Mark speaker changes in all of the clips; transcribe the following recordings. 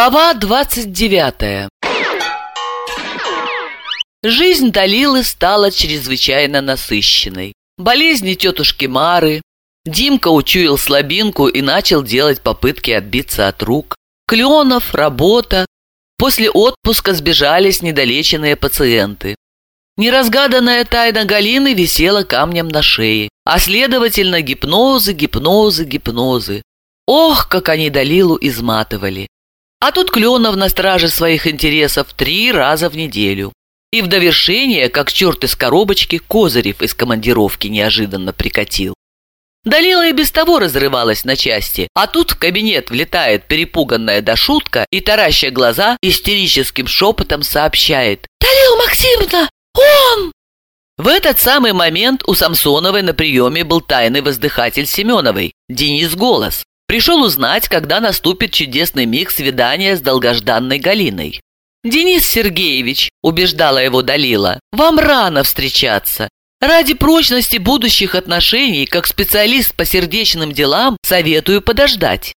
Speaker 1: Глава 29 Жизнь Далилы стала чрезвычайно насыщенной. Болезни тетушки Мары. Димка учуял слабинку и начал делать попытки отбиться от рук. Кленов, работа. После отпуска сбежались недолеченные пациенты. Неразгаданная тайна Галины висела камнем на шее, а следовательно гипнозы, гипнозы, гипнозы. Ох, как они Далилу изматывали. А тут Кленов на страже своих интересов три раза в неделю. И в довершение, как черт из коробочки, Козырев из командировки неожиданно прикатил. Далила и без того разрывалась на части, а тут в кабинет влетает перепуганная Дашутка и, тараща глаза, истерическим шепотом сообщает «Далила Максимовна, он!» В этот самый момент у Самсоновой на приеме был тайный воздыхатель Семеновой, Денис Голос. Пришел узнать, когда наступит чудесный миг свидания с долгожданной Галиной. «Денис Сергеевич», — убеждала его Далила, — «вам рано встречаться. Ради прочности будущих отношений, как специалист по сердечным делам, советую подождать».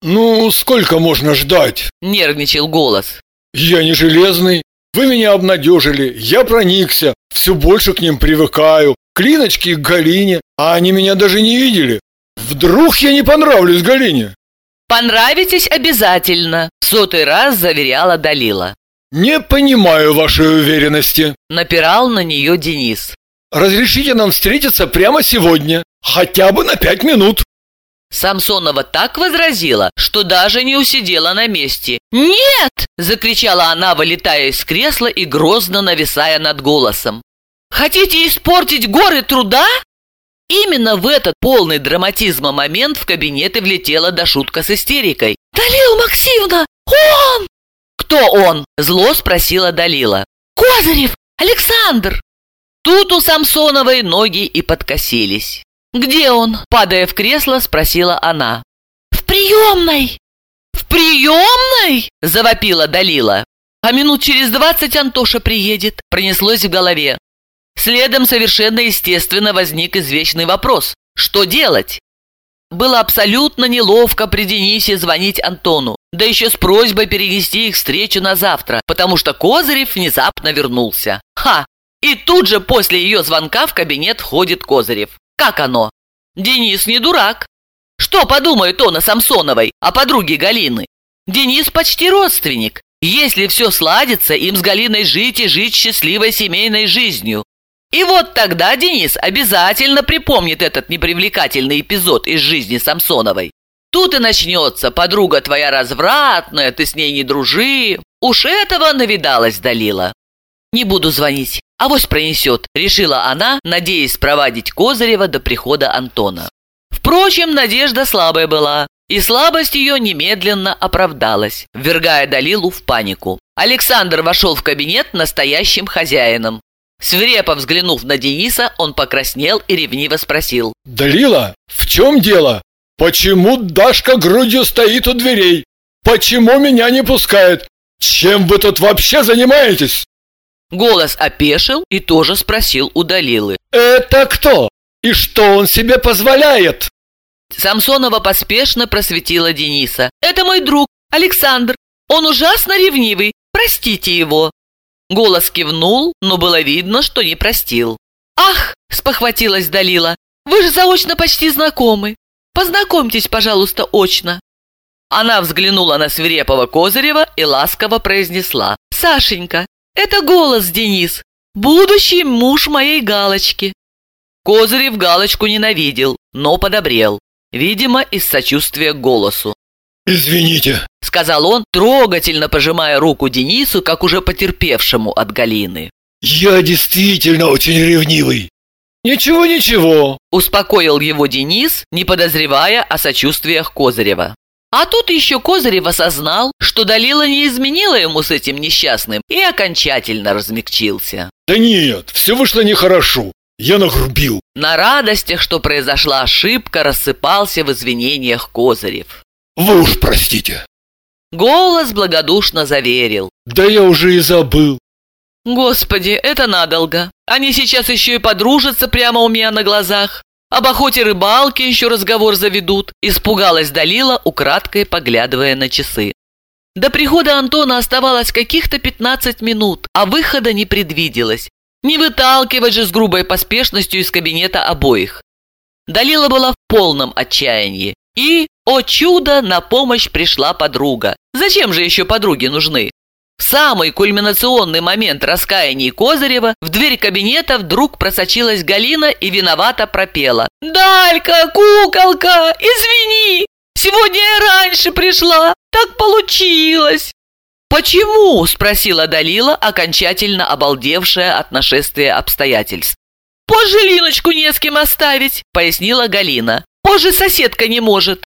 Speaker 2: «Ну, сколько можно ждать?»
Speaker 1: — нервничал голос.
Speaker 2: «Я не железный. Вы меня обнадежили. Я проникся. Все больше к ним привыкаю. Клиночки к Галине. А они меня даже не видели. Вдруг я не понравлюсь Галине?
Speaker 1: Понравитесь обязательно, в сотый раз заверяла Далила.
Speaker 2: Не понимаю вашей уверенности.
Speaker 1: Напирал на нее Денис.
Speaker 2: Разрешите нам встретиться прямо сегодня, хотя бы на пять минут.
Speaker 1: Самсонова так возразила, что даже не усидела на месте. «Нет!» – закричала она, вылетая из кресла и грозно нависая над голосом. «Хотите испортить горы труда? Именно в этот полный драматизма момент в кабинет и влетела до шутка с истерикой. «Далила Максимовна! Он!» «Кто он?» – зло спросила Далила. «Козырев! Александр!» Тут у Самсоновой ноги и подкосились. «Где он?» – падая в кресло, спросила она. «В приемной!» «В приемной?» – завопила Далила. «А минут через двадцать Антоша приедет», – пронеслось в голове. Следом совершенно естественно возник извечный вопрос – что делать? Было абсолютно неловко при Денисе звонить Антону, да еще с просьбой перенести их встречу на завтра, потому что Козырев внезапно вернулся. Ха! И тут же после ее звонка в кабинет входит Козырев. Как оно? Денис не дурак. Что подумает он о Самсоновой, о подруге Галины? Денис почти родственник. Если все сладится, им с Галиной жить и жить счастливой семейной жизнью. И вот тогда Денис обязательно припомнит этот непривлекательный эпизод из жизни Самсоновой. Тут и начнется «подруга твоя развратная, ты с ней не дружи». Уж этого навидалась Далила. «Не буду звонить, авось пронесет», — решила она, надеясь проводить Козырева до прихода Антона. Впрочем, надежда слабая была, и слабость ее немедленно оправдалась, ввергая Далилу в панику. Александр вошел в кабинет настоящим хозяином, Свирепо взглянув на Дениса, он покраснел и ревниво спросил.
Speaker 2: «Далила, в чем дело? Почему Дашка грудью стоит у дверей? Почему меня не пускает? Чем вы тут вообще занимаетесь?»
Speaker 1: Голос опешил и тоже спросил у Далилы.
Speaker 2: «Это кто? И что он себе позволяет?»
Speaker 1: Самсонова поспешно просветила Дениса. «Это мой друг, Александр. Он ужасно ревнивый. Простите его». Голос кивнул, но было видно, что не простил. «Ах!» – спохватилась Далила. «Вы же заочно почти знакомы. Познакомьтесь, пожалуйста, очно». Она взглянула на свирепого Козырева и ласково произнесла. «Сашенька, это голос, Денис, будущий муж моей Галочки». Козырев Галочку ненавидел, но подобрел, видимо, из сочувствия к голосу.
Speaker 2: «Извините», —
Speaker 1: сказал он, трогательно пожимая руку Денису, как уже потерпевшему от Галины.
Speaker 2: «Я действительно очень ревнивый». «Ничего, ничего», —
Speaker 1: успокоил его Денис, не подозревая о сочувствиях Козырева. А тут еще Козырев осознал, что Далила не изменила ему с этим несчастным и окончательно размягчился.
Speaker 2: «Да нет, все вышло нехорошо. Я нагрубил».
Speaker 1: На радостях, что произошла ошибка, рассыпался в извинениях Козырев.
Speaker 2: Вы уж простите.
Speaker 1: Голос благодушно заверил.
Speaker 2: Да я уже и забыл.
Speaker 1: Господи, это надолго. Они сейчас еще и подружатся прямо у меня на глазах. Об охоте рыбалки еще разговор заведут. Испугалась Далила, украдкой поглядывая на часы. До прихода Антона оставалось каких-то 15 минут, а выхода не предвиделось. Не выталкивать же с грубой поспешностью из кабинета обоих. Далила была в полном отчаянии. И, о чудо, на помощь пришла подруга. Зачем же еще подруги нужны? В самый кульминационный момент раскаяния Козырева в дверь кабинета вдруг просочилась Галина и виновато пропела. «Далька, куколка, извини! Сегодня я раньше пришла, так получилось!» «Почему?» – спросила Далила, окончательно обалдевшая от нашествия обстоятельств. «Позже Линочку не с кем оставить», – пояснила Галина. «Позже соседка не может».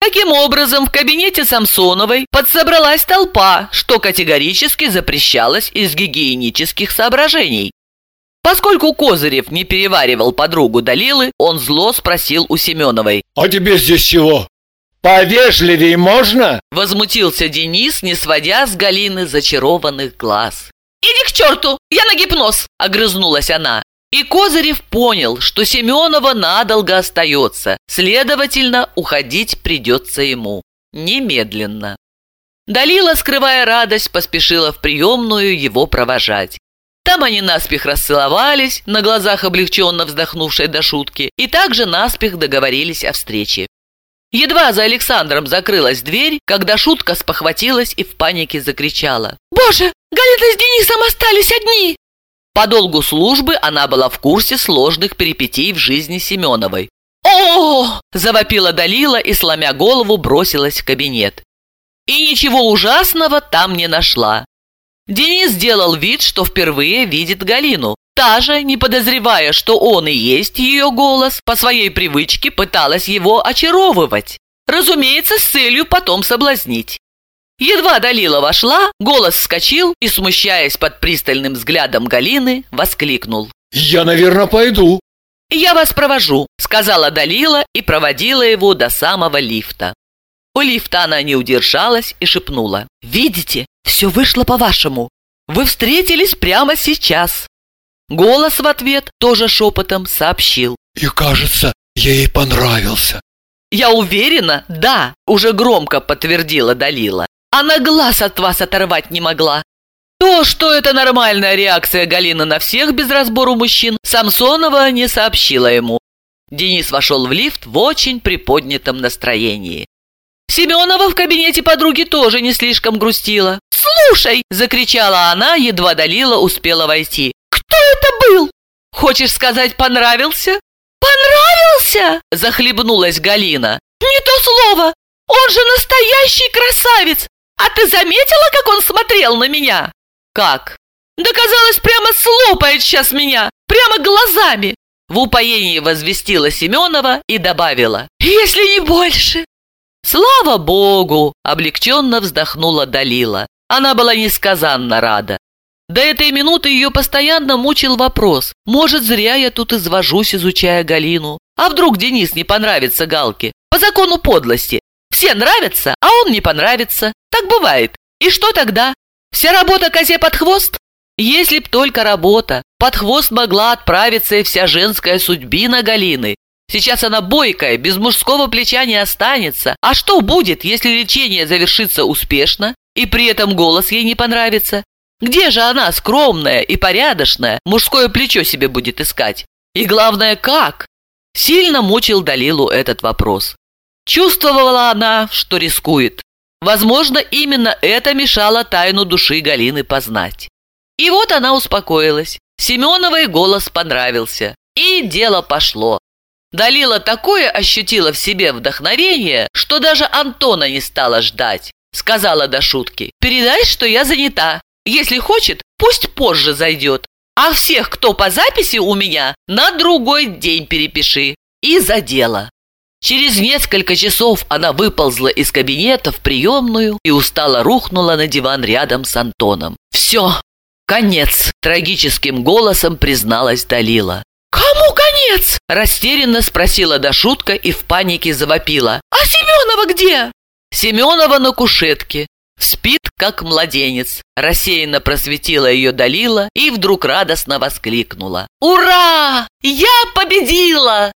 Speaker 1: Таким образом, в кабинете Самсоновой подсобралась толпа, что категорически запрещалось из гигиенических соображений. Поскольку Козырев не переваривал подругу Далилы, он зло спросил у Семеновой.
Speaker 2: «А тебе здесь чего? Повежливей можно?»
Speaker 1: Возмутился Денис, не сводя с Галины зачарованных глаз. «Иди к черту! Я на гипноз!» – огрызнулась она. И Козырев понял, что Семенова надолго остается, следовательно, уходить придется ему. Немедленно. Далила, скрывая радость, поспешила в приемную его провожать. Там они наспех расцеловались, на глазах облегченно вздохнувшей до шутки, и также наспех договорились о встрече. Едва за Александром закрылась дверь, когда шутка спохватилась и в панике закричала. «Боже, Галина с Денисом остались одни!» По долгу службы она была в курсе сложных перипетий в жизни Семеновой. «О!» – завопила Далила и, сломя голову, бросилась в кабинет. И ничего ужасного там не нашла. Денис сделал вид, что впервые видит Галину. Та же, не подозревая, что он и есть ее голос, по своей привычке пыталась его очаровывать. Разумеется, с целью потом соблазнить. Едва Далила вошла, голос вскочил и, смущаясь под пристальным взглядом Галины, воскликнул.
Speaker 2: «Я, наверное, пойду».
Speaker 1: «Я вас провожу», — сказала Далила и проводила его до самого лифта. У лифта она не удержалась и шепнула. «Видите, все вышло по-вашему. Вы встретились прямо сейчас». Голос в ответ тоже шепотом сообщил.
Speaker 2: «И кажется, я ей понравился».
Speaker 1: «Я уверена, да», — уже громко подтвердила Далила. Она глаз от вас оторвать не могла. То, что это нормальная реакция Галины на всех без разбору мужчин, Самсонова не сообщила ему. Денис вошел в лифт в очень приподнятом настроении. Семенова в кабинете подруги тоже не слишком грустила. «Слушай!» – закричала она, едва Далила успела войти. «Кто это был? Хочешь сказать, понравился?» «Понравился?» – захлебнулась Галина. «Не то слово! Он же настоящий красавец! А ты заметила, как он смотрел на меня? Как? Да казалось, прямо слопает сейчас меня, прямо глазами. В упоении возвестила Семенова и добавила. Если не больше. Слава богу, облегченно вздохнула Далила. Она была несказанно рада. До этой минуты ее постоянно мучил вопрос. Может, зря я тут извожусь, изучая Галину. А вдруг Денис не понравится Галке? По закону подлости. Все нравятся, а он не понравится. Так бывает. И что тогда? Вся работа козе под хвост? Если б только работа. Под хвост могла отправиться и вся женская судьбина Галины. Сейчас она бойкая, без мужского плеча не останется. А что будет, если лечение завершится успешно, и при этом голос ей не понравится? Где же она, скромная и порядочная, мужское плечо себе будет искать? И главное, как? Сильно мучил Далилу этот вопрос. Чувствовала она, что рискует. Возможно, именно это мешало тайну души Галины познать. И вот она успокоилась. Семеновой голос понравился. И дело пошло. Далила такое ощутила в себе вдохновение, что даже Антона не стала ждать. Сказала до шутки, передай, что я занята. Если хочет, пусть позже зайдет. А всех, кто по записи у меня, на другой день перепиши. И за дело. Через несколько часов она выползла из кабинета в приемную и устало рухнула на диван рядом с Антоном. «Все, конец!» – трагическим голосом призналась Далила. «Кому конец?» – растерянно спросила Дашутка и в панике завопила. «А Семенова где?» Семенова на кушетке. Спит, как младенец. Рассеянно просветила ее Далила и вдруг радостно воскликнула. «Ура! Я победила!»